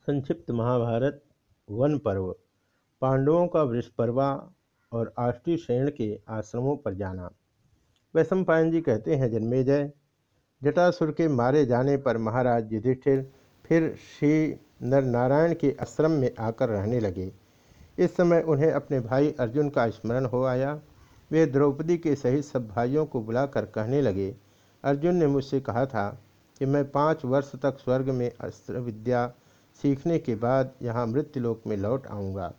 संक्षिप्त महाभारत, वन पर्व। पांडवों का वृषपर्वा और आष्टी श्रेण के आश्रमों पर जाना। वैश्व वैशंपायन जी कहते हैं, जन्मेजय, जटासुर के मारे जाने पर महाराज युधिष्ठिर फिर श्री नरनारायण के आश्रम में आकर रहने लगे। इस समय उन्हें अपने भाई अर्जुन का स्मरण हो आया। वे द्रौपदी के सहित सब भाइयों को बुलाकर कहने लगे। अर्जुन ने मुझसे कहा था कि मैं पाँच वर्ष तक स्वर्ग में अस्त्र विद्या सीखने के बाद यहाँ मृत्युलोक में लौट आऊँगा।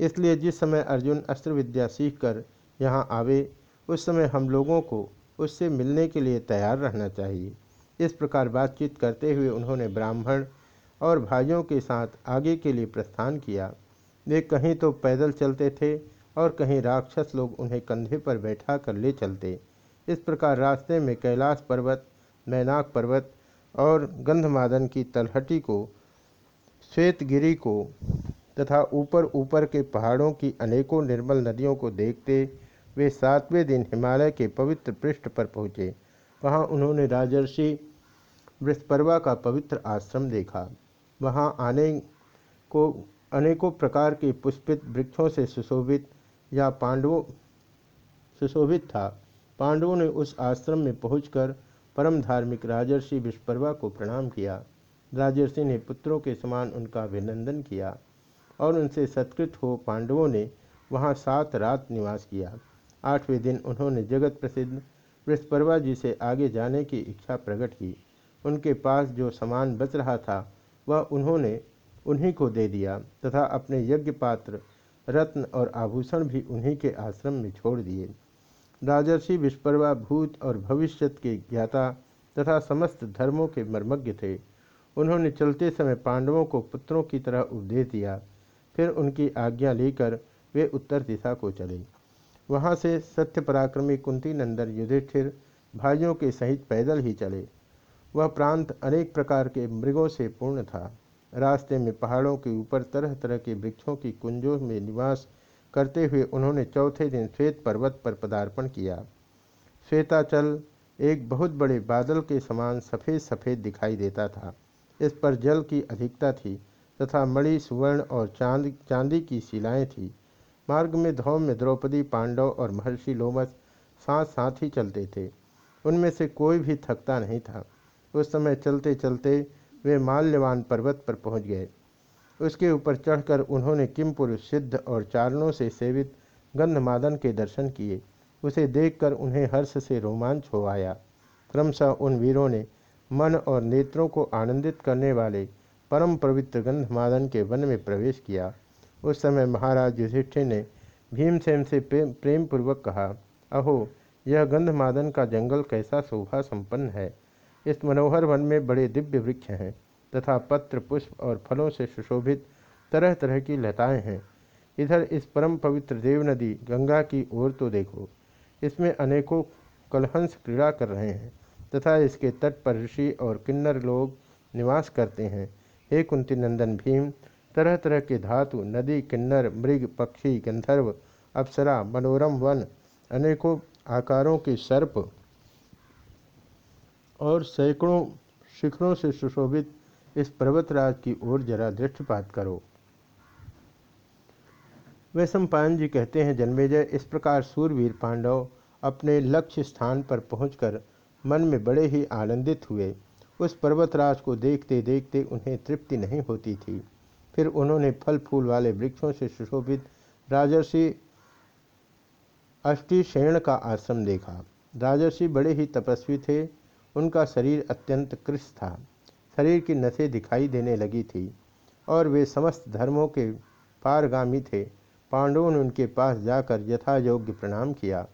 इसलिए जिस समय अर्जुन अस्त्र विद्या सीख कर यहाँ आवे, उस समय हम लोगों को उससे मिलने के लिए तैयार रहना चाहिए। इस प्रकार बातचीत करते हुए उन्होंने ब्राह्मण और भाइयों के साथ आगे के लिए प्रस्थान किया। वे कहीं तो पैदल चलते थे और कहीं राक्षस लोग उन्हें कंधे पर बैठा कर ले चलते। इस प्रकार रास्ते में कैलाश पर्वत, मैनाक पर्वत और गंधमादन की तलहटी को श्वेतगिरी को तथा ऊपर ऊपर के पहाड़ों की अनेकों निर्मल नदियों को देखते वे सातवें दिन हिमालय के पवित्र पृष्ठ पर पहुँचे। वहाँ उन्होंने राजर्षि वृषपर्वा का पवित्र आश्रम देखा। वहाँ आने को अनेकों प्रकार के पुष्पित वृक्षों से सुशोभित या पांडवों सुशोभित था। पांडवों ने उस आश्रम में पहुंचकर परम धार्मिक राजर्षि विश्वपर्वा को प्रणाम किया। राजर्षि ने पुत्रों के समान उनका अभिनंदन किया और उनसे सत्कृत हो पांडवों ने वहाँ सात रात निवास किया। आठवें दिन उन्होंने जगत प्रसिद्ध वृषपर्वा जी से आगे जाने की इच्छा प्रकट की। उनके पास जो सामान बच रहा था, वह उन्होंने उन्हीं को दे दिया तथा अपने यज्ञ पात्र, रत्न और आभूषण भी उन्हीं के आश्रम में छोड़ दिए। राजर्षि विश्वपर्वा भूत और भविष्यत के ज्ञाता तथा समस्त धर्मों के मर्मज्ञ थे। उन्होंने चलते समय पांडवों को पुत्रों की तरह उपदेश दिया। फिर उनकी आज्ञा लेकर वे उत्तर दिशा को चले। वहाँ से सत्य पराक्रमी कुंती नंदन युधिष्ठिर भाइयों के सहित पैदल ही चले। वह प्रांत अनेक प्रकार के मृगों से पूर्ण था। रास्ते में पहाड़ों के ऊपर तरह तरह के वृक्षों की कुंजों में निवास करते हुए उन्होंने चौथे दिन श्वेत पर्वत पर पदार्पण किया। श्वेताचल एक बहुत बड़े बादल के समान सफ़ेद सफ़ेद दिखाई देता था। इस पर जल की अधिकता थी तथा मणि, सुवर्ण और चाँद, चांदी की शिलाएँ थीं। मार्ग में धौम में द्रौपदी, पांडव और महर्षि लोमस साथ साथ ही चलते थे। उनमें से कोई भी थकता नहीं था। उस समय चलते चलते वे माल्यवान पर्वत पर पहुँच गए। उसके ऊपर चढ़कर उन्होंने किम पुरुष सिद्ध और चारणों से सेवित गंधमादन के दर्शन किए। उसे देखकर उन्हें हर्ष से रोमांच हो आया। क्रमशः उन वीरों ने मन और नेत्रों को आनंदित करने वाले परम पवित्र गंधमादन के वन में प्रवेश किया। उस समय महाराज युधिष्ठिर ने भीमसेन से प्रेम पूर्वक कहा, अहो, यह गंधमादन का जंगल कैसा शोभा संपन्न है। इस मनोहर वन में बड़े दिव्य वृक्ष हैं तथा पत्र, पुष्प और फलों से सुशोभित तरह तरह की लताएँ हैं। इधर इस परम पवित्र देव नदी गंगा की ओर तो देखो, इसमें अनेकों कलहंस क्रीड़ा कर रहे हैं। तथा इसके तट पर ऋषि और किन्नर लोग निवास करते हैं। हे कुंती नंदन भीम, तरह तरह के धातु, नदी, किन्नर, मृग, पक्षी, गंधर्व, अप्सरा, मनोरम वन, अनेकों आकारों के सर्प और सैकड़ों शिखरों से सुशोभित इस पर्वतराज की ओर जरा दृष्टिपात करो। वैशंपायन जी कहते हैं, जन्मेजय, इस प्रकार सूरवीर पांडव अपने लक्ष्य स्थान पर पहुंचकर मन में बड़े ही आनंदित हुए। उस पर्वतराज को देखते देखते उन्हें तृप्ति नहीं होती थी। फिर उन्होंने फल फूल वाले वृक्षों से सुशोभित राजर्षि अष्टिशेण का आश्रम देखा। राजर्षि बड़े ही तपस्वी थे। उनका शरीर अत्यंत कृष था। शरीर की नसें दिखाई देने लगी थी और वे समस्त धर्मों के पारगामी थे। पांडवों ने उनके पास जाकर यथा योग्य प्रणाम किया।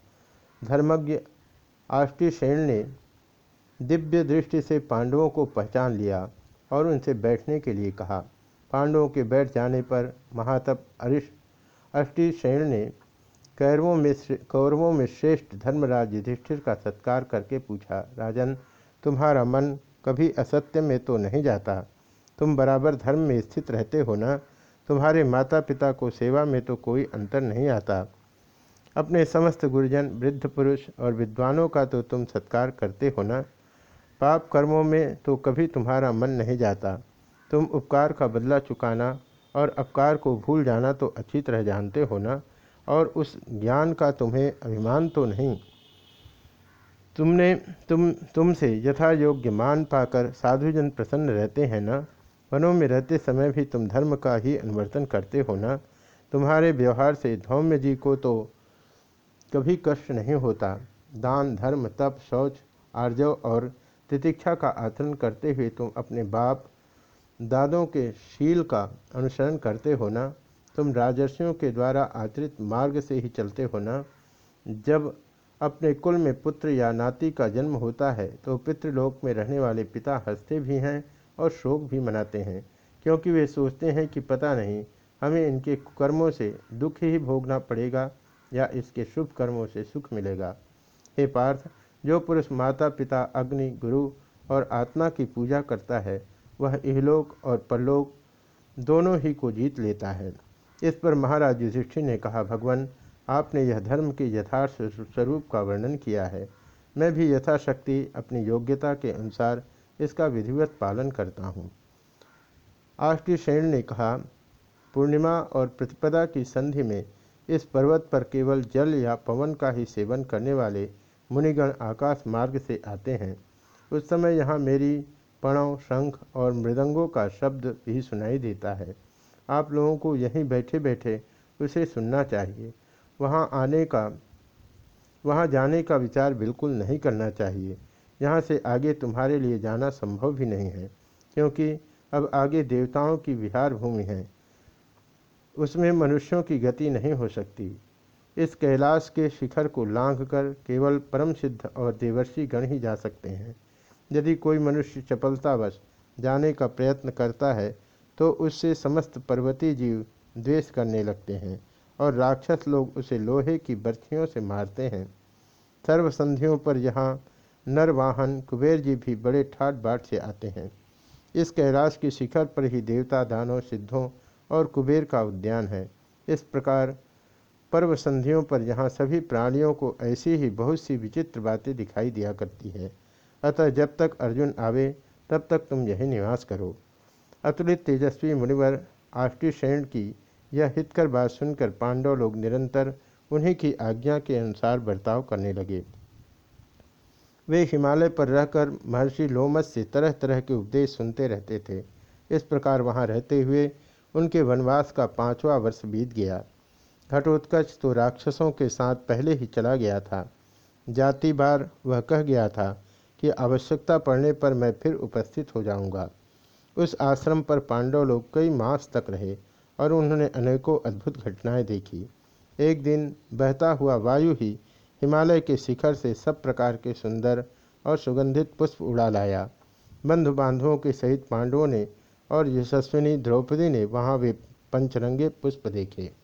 धर्मज्ञ आष्टिशेण ने दिव्य दृष्टि से पांडवों को पहचान लिया और उनसे बैठने के लिए कहा। पांडवों के बैठ जाने पर महातप अरिश अष्टिशेण ने कैरवों में कौरवों में श्रेष्ठ धर्मराज युधिष्ठिर का सत्कार करके पूछा, राजन, तुम्हारा मन कभी असत्य में तो नहीं जाता। तुम बराबर धर्म में स्थित रहते हो ना? तुम्हारे माता पिता को सेवा में तो कोई अंतर नहीं आता। अपने समस्त गुरुजन, वृद्ध पुरुष और विद्वानों का तो तुम सत्कार करते हो ना? पाप कर्मों में तो कभी तुम्हारा मन नहीं जाता। तुम उपकार का बदला चुकाना और अपकार को भूल जाना तो अच्छी तरह जानते हो ना? और उस ज्ञान का तुम्हें अभिमान तो नहीं। तुमने, तुम, तुमसे यथा योग्य मान पाकर साधुजन प्रसन्न रहते हैं ना? वनों में रहते समय भी तुम धर्म का ही अनुवर्तन करते हो ना? तुम्हारे व्यवहार से धौम्य जी को तो कभी कष्ट नहीं होता। दान, धर्म, तप, शौच, आर्जव और तितिक्षा का आचरण करते हुए तुम अपने बाप दादों के शील का अनुसरण करते हो ना? तुम राजर्षियों के द्वारा आचरित मार्ग से ही चलते हो ना? जब अपने कुल में पुत्र या नाती का जन्म होता है तो पितृलोक में रहने वाले पिता हँसते भी हैं और शोक भी मनाते हैं, क्योंकि वे सोचते हैं कि पता नहीं, हमें इनके कर्मों से दुख ही भोगना पड़ेगा। या इसके शुभ कर्मों से सुख मिलेगा। हे पार्थ, जो पुरुष माता, पिता, अग्नि, गुरु और आत्मा की पूजा करता है, वह इहलोक और परलोक दोनों ही को जीत लेता है। इस पर महाराज युधिष्ठिर ने कहा, भगवान, आपने यह धर्म के यथार्थ स्वरूप का वर्णन किया है। मैं भी यथाशक्ति, अपनी योग्यता के अनुसार इसका विधिवत पालन करता हूँ। आष्टी शैन ने कहा, पूर्णिमा और प्रतिपदा की संधि में इस पर्वत पर केवल जल या पवन का ही सेवन करने वाले मुनिगण आकाश मार्ग से आते हैं। उस समय यहाँ मेरी पणव शंख और मृदंगों का शब्द भी सुनाई देता है। आप लोगों को यहीं बैठे बैठे उसे सुनना चाहिए। वहाँ आने का, वहाँ जाने का विचार बिल्कुल नहीं करना चाहिए। यहाँ से आगे तुम्हारे लिए जाना संभव भी नहीं है, क्योंकि अब आगे देवताओं की विहार भूमि है। उसमें मनुष्यों की गति नहीं हो सकती। इस कैलाश के शिखर को लांघ कर केवल परम सिद्ध और देवर्षि गण ही जा सकते हैं। यदि कोई मनुष्य चपलतावश जाने का प्रयत्न करता है तो उससे समस्त पर्वतीय जीव द्वेष करने लगते हैं और राक्षस लोग उसे लोहे की बर्थियों से मारते हैं। सर्वसंधियों पर यहाँ नरवाहन कुबेर जी भी बड़े ठाट बाट से आते हैं। इस कैलाश की शिखर पर ही देवता दानों सिद्धों और कुबेर का उद्यान है। इस प्रकार पर्व संधियों पर यहाँ सभी प्राणियों को ऐसी ही बहुत सी विचित्र बातें दिखाई दिया करती है, अतः जब तक अर्जुन आवे, तब तक तुम यही निवास करो। अतुलित तेजस्वी मुनिवर आष्टिशैण की यह हितकर बात सुनकर पांडव लोग निरंतर उन्हीं की आज्ञा के अनुसार बर्ताव करने लगे। वे हिमालय पर रहकर महर्षि लोमस से तरह तरह के उपदेश सुनते रहते थे। इस प्रकार वहाँ रहते हुए उनके वनवास का पांचवा वर्ष बीत गया। घटोत्कच तो राक्षसों के साथ पहले ही चला गया था। जाति बार वह कह गया था कि आवश्यकता पड़ने पर मैं फिर उपस्थित हो जाऊँगा। उस आश्रम पर पांडव लोग कई मास तक रहे और उन्होंने अनेकों अद्भुत घटनाएँ देखी। एक दिन बहता हुआ वायु ही हिमालय के शिखर से सब प्रकार के सुंदर और सुगंधित पुष्प उड़ा लाया। बंधु बांधवों के सहित पांडवों ने और यशस्विनी द्रौपदी ने वहाँ वे पंचरंगे पुष्प देखे।